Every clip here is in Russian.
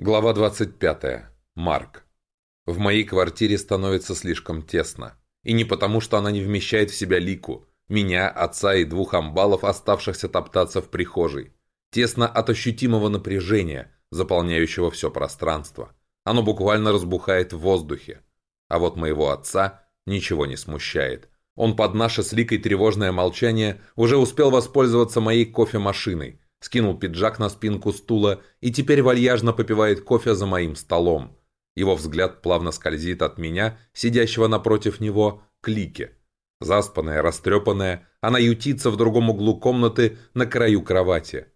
Глава 25. Марк. В моей квартире становится слишком тесно. И не потому, что она не вмещает в себя Лику, меня, отца и двух амбалов, оставшихся топтаться в прихожей. Тесно от ощутимого напряжения, заполняющего все пространство. Оно буквально разбухает в воздухе. А вот моего отца ничего не смущает. Он под наше с Ликой тревожное молчание уже успел воспользоваться моей кофемашиной – скинул пиджак на спинку стула и теперь вальяжно попивает кофе за моим столом. Его взгляд плавно скользит от меня, сидящего напротив него, к Лике. Заспанная, растрепанная, она ютится в другом углу комнаты на краю кровати.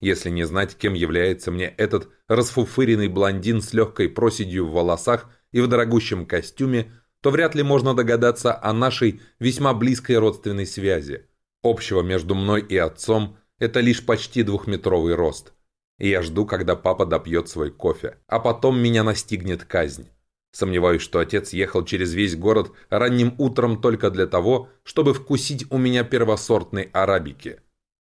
Если не знать, кем является мне этот расфуфыренный блондин с легкой проседью в волосах и в дорогущем костюме, то вряд ли можно догадаться о нашей весьма близкой родственной связи. Общего между мной и отцом это лишь почти двухметровый рост. И я жду, когда папа допьет свой кофе. А потом меня настигнет казнь. Сомневаюсь, что отец ехал через весь город ранним утром только для того, чтобы вкусить у меня первосортной арабики.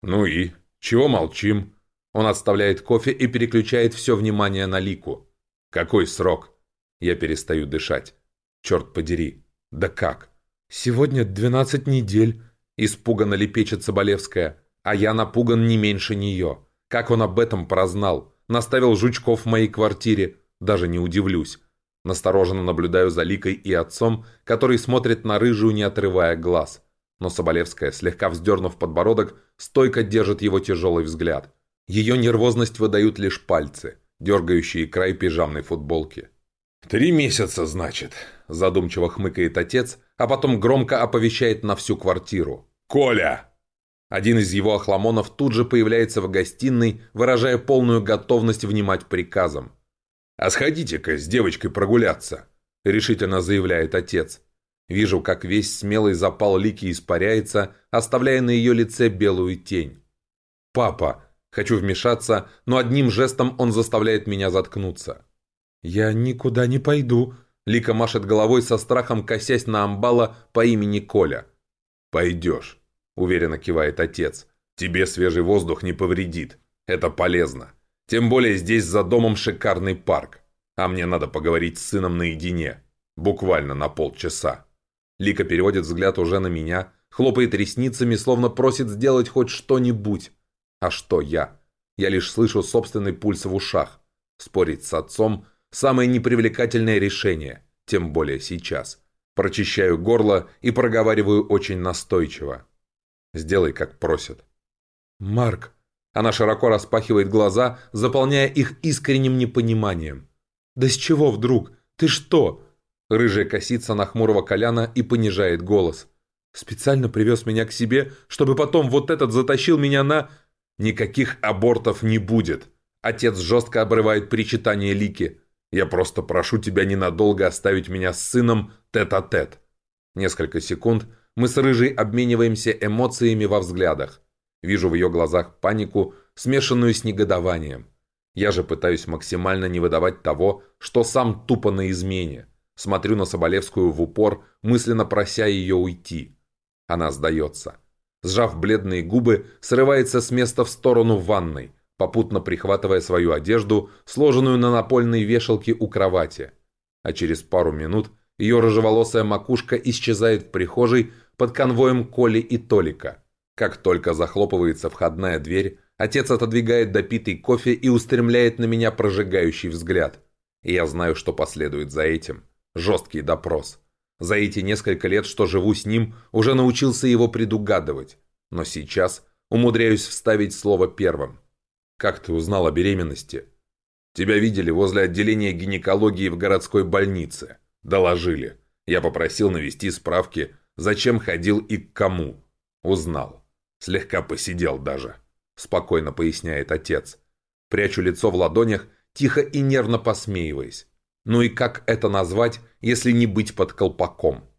Ну и? Чего молчим? Он отставляет кофе и переключает все внимание на Лику. Какой срок? Я перестаю дышать. Черт подери. Да как? Сегодня 12 недель. Испуганно лепечет Соболевская. А я напуган не меньше нее. Как он об этом прознал? Наставил жучков в моей квартире? Даже не удивлюсь. Настороженно наблюдаю за Ликой и отцом, который смотрит на рыжую, не отрывая глаз. Но Соболевская, слегка вздернув подбородок, стойко держит его тяжелый взгляд. Ее нервозность выдают лишь пальцы, дергающие край пижамной футболки. «Три месяца, значит», – задумчиво хмыкает отец, а потом громко оповещает на всю квартиру. «Коля!» Один из его охламонов тут же появляется в гостиной, выражая полную готовность внимать приказам. «А сходите-ка с девочкой прогуляться», — решительно заявляет отец. Вижу, как весь смелый запал Лики испаряется, оставляя на ее лице белую тень. «Папа!» Хочу вмешаться, но одним жестом он заставляет меня заткнуться. «Я никуда не пойду», — Лика машет головой со страхом, косясь на амбала по имени Коля. «Пойдешь». – уверенно кивает отец. «Тебе свежий воздух не повредит. Это полезно. Тем более здесь за домом шикарный парк. А мне надо поговорить с сыном наедине. Буквально на полчаса». Лика переводит взгляд уже на меня, хлопает ресницами, словно просит сделать хоть что-нибудь. А что я? Я лишь слышу собственный пульс в ушах. Спорить с отцом – самое непривлекательное решение, тем более сейчас. Прочищаю горло и проговариваю очень настойчиво. Сделай, как просят». «Марк!» Она широко распахивает глаза, заполняя их искренним непониманием. «Да с чего вдруг? Ты что?» Рыжая косится на хмурого Коляна и понижает голос. «Специально привез меня к себе, чтобы потом вот этот затащил меня на...» «Никаких абортов не будет!» Отец жестко обрывает причитание Лики. «Я просто прошу тебя ненадолго оставить меня с сыном тет-а-тет». -тет. Несколько секунд мы с Рыжей обмениваемся эмоциями во взглядах. Вижу в ее глазах панику, смешанную с негодованием. Я же пытаюсь максимально не выдавать того, что сам тупо на измене. Смотрю на Соболевскую в упор, мысленно прося ее уйти. Она сдается. Сжав бледные губы, срывается с места в сторону ванной, попутно прихватывая свою одежду, сложенную на напольной вешалке у кровати. А через пару минут ее рыжеволосая макушка исчезает в прихожей, под конвоем Коли и Толика. Как только захлопывается входная дверь, отец отодвигает допитый кофе и устремляет на меня прожигающий взгляд. И я знаю, что последует за этим. Жесткий допрос. За эти несколько лет, что живу с ним, уже научился его предугадывать. Но сейчас умудряюсь вставить слово первым. «Как ты узнал о беременности?» «Тебя видели возле отделения гинекологии в городской больнице. Доложили. Я попросил навести справки Зачем ходил и к кому? Узнал. Слегка посидел даже. Спокойно поясняет отец. Прячу лицо в ладонях, тихо и нервно посмеиваясь. Ну и как это назвать, если не быть под колпаком?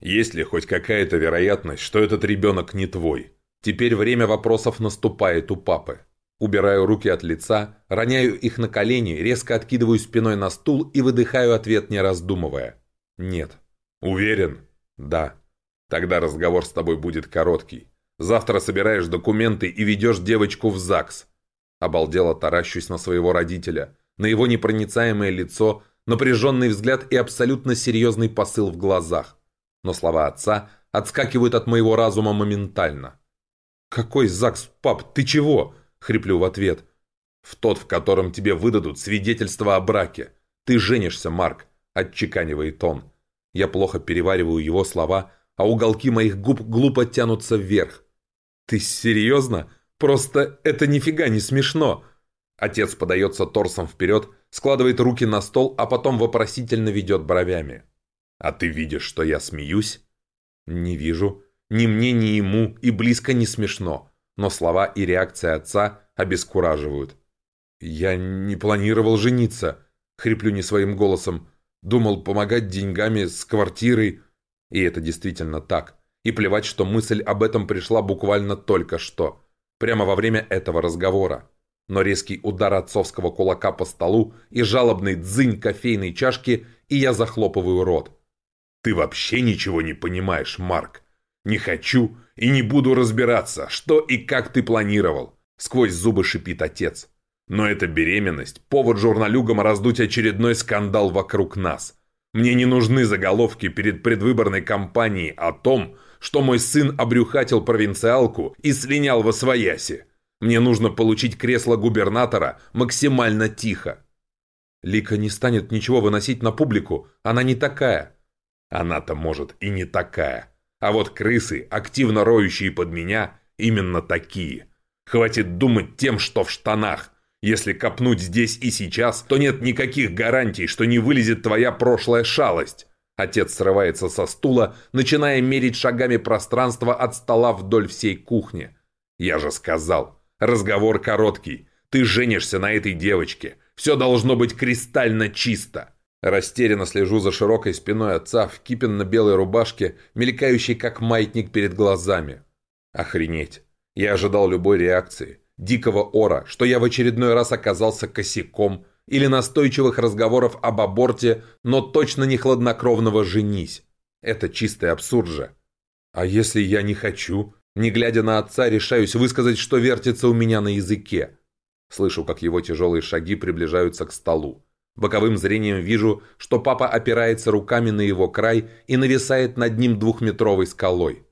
Есть ли хоть какая-то вероятность, что этот ребенок не твой? Теперь время вопросов наступает у папы. Убираю руки от лица, роняю их на колени, резко откидываю спиной на стул и выдыхаю ответ, не раздумывая. Нет. Уверен? Да. Тогда разговор с тобой будет короткий. Завтра собираешь документы и ведешь девочку в ЗАГС. Обалдело таращусь на своего родителя. на его непроницаемое лицо, напряженный взгляд и абсолютно серьезный посыл в глазах. Но слова отца отскакивают от моего разума моментально. «Какой ЗАГС, пап, ты чего?» — хриплю в ответ. «В тот, в котором тебе выдадут свидетельство о браке. Ты женишься, Марк», — отчеканивает он. Я плохо перевариваю его слова, а уголки моих губ глупо тянутся вверх. «Ты серьезно? Просто это нифига не смешно!» Отец подается торсом вперед, складывает руки на стол, а потом вопросительно ведет бровями. «А ты видишь, что я смеюсь?» «Не вижу. Ни мне, ни ему, и близко не смешно. Но слова и реакция отца обескураживают. «Я не планировал жениться», — хриплю не своим голосом. «Думал помогать деньгами с квартирой». И это действительно так. И плевать, что мысль об этом пришла буквально только что. Прямо во время этого разговора. Но резкий удар отцовского кулака по столу и жалобный дзынь кофейной чашки, и я захлопываю рот. «Ты вообще ничего не понимаешь, Марк. Не хочу и не буду разбираться, что и как ты планировал», сквозь зубы шипит отец. «Но эта беременность – повод журналюгам раздуть очередной скандал вокруг нас. Мне не нужны заголовки перед предвыборной кампанией о том, что мой сын обрюхатил провинциалку и слинял во свояси. Мне нужно получить кресло губернатора максимально тихо. Лика не станет ничего выносить на публику, она не такая. Она-то, может, и не такая. А вот крысы, активно роющие под меня, именно такие. Хватит думать тем, что в штанах. Если копнуть здесь и сейчас, то нет никаких гарантий, что не вылезет твоя прошлая шалость. Отец срывается со стула, начиная мерить шагами пространство от стола вдоль всей кухни. «Я же сказал, разговор короткий. Ты женишься на этой девочке. Все должно быть кристально чисто». Растерянно слежу за широкой спиной отца в кипенно-белой рубашке, мелькающей как маятник перед глазами. Охренеть. Я ожидал любой реакции. Дикого ора, что я в очередной раз оказался косяком – или настойчивых разговоров об аборте, но точно не хладнокровного «женись». Это чистый абсурд же. А если я не хочу? Не глядя на отца, решаюсь высказать, что вертится у меня на языке. Слышу, как его тяжелые шаги приближаются к столу. Боковым зрением вижу, что папа опирается руками на его край и нависает над ним двухметровой скалой.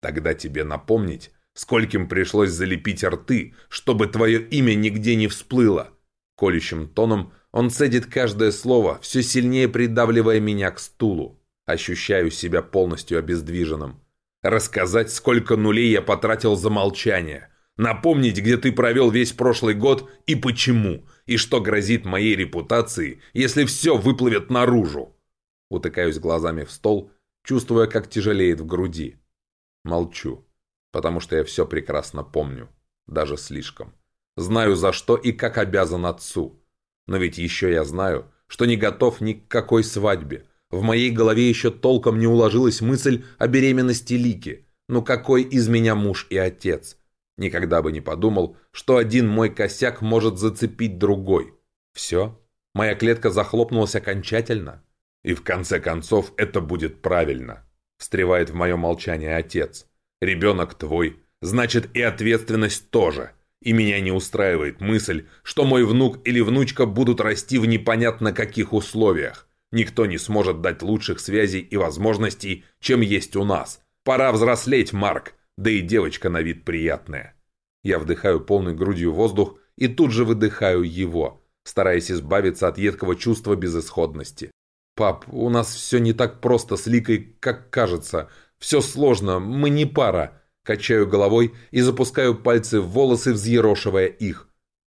Тогда тебе напомнить, скольким пришлось залепить рты, чтобы твое имя нигде не всплыло. Колющим тоном он цедит каждое слово, все сильнее придавливая меня к стулу. Ощущаю себя полностью обездвиженным. Рассказать, сколько нулей я потратил за молчание. Напомнить, где ты провел весь прошлый год и почему. И что грозит моей репутации, если все выплывет наружу. Утыкаюсь глазами в стол, чувствуя, как тяжелеет в груди. Молчу, потому что я все прекрасно помню. Даже слишком. Знаю, за что и как обязан отцу. Но ведь еще я знаю, что не готов ни к какой свадьбе. В моей голове еще толком не уложилась мысль о беременности Лики. Ну какой из меня муж и отец? Никогда бы не подумал, что один мой косяк может зацепить другой. Все? Моя клетка захлопнулась окончательно? И в конце концов это будет правильно. Встревает в мое молчание отец. Ребенок твой, значит и ответственность тоже. И меня не устраивает мысль, что мой внук или внучка будут расти в непонятно каких условиях. Никто не сможет дать лучших связей и возможностей, чем есть у нас. Пора взрослеть, Марк, да и девочка на вид приятная. Я вдыхаю полной грудью воздух и тут же выдыхаю его, стараясь избавиться от едкого чувства безысходности. «Пап, у нас все не так просто с Ликой, как кажется. Все сложно, мы не пара. Качаю головой и запускаю пальцы в волосы, взъерошивая их.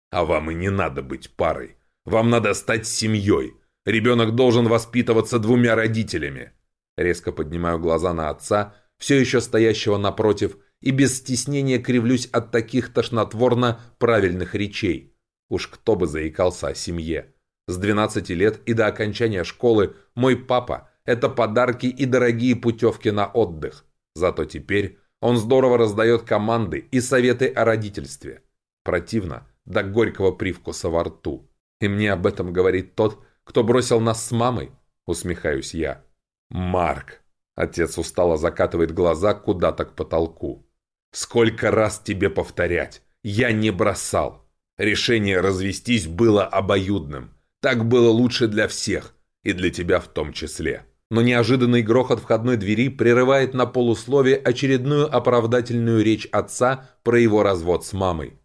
А вам и не надо быть парой. Вам надо стать семьей. Ребенок должен воспитываться двумя родителями. Резко поднимаю глаза на отца, все еще стоящего напротив, и без стеснения кривлюсь от таких тошнотворно правильных речей. Уж кто бы заикался о семье. С 12 лет и до окончания школы мой папа – это подарки и дорогие путевки на отдых. Зато теперь он здорово раздает команды и советы о родительстве. Противно, до горького привкуса во рту. И мне об этом говорит тот, кто бросил нас с мамой, усмехаюсь я. Марк. Отец устало закатывает глаза куда-то к потолку. Сколько раз тебе повторять? Я не бросал. Решение развестись было обоюдным. Так было лучше для всех, и для тебя в том числе. Но неожиданный грохот входной двери прерывает на полуслове очередную оправдательную речь отца про его развод с мамой.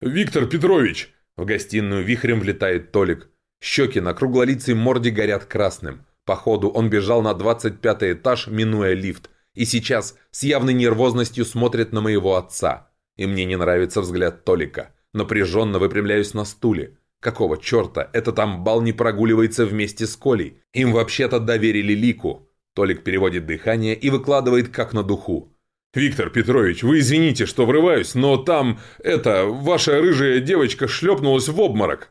«Виктор Петрович!» В гостиную вихрем влетает Толик. Щеки на круглолицей морде горят красным. Походу, он бежал на 25 этаж, минуя лифт, и сейчас с явной нервозностью смотрит на моего отца. И мне не нравится взгляд Толика. Напряженно выпрямляюсь на стуле. Какого черта этот амбал не прогуливается вместе с Колей? Им вообще-то доверили Лику. Толик переводит дыхание и выкладывает как на духу. «Виктор Петрович, вы извините, что врываюсь, но там, это, ваша рыжая девочка шлепнулась в обморок».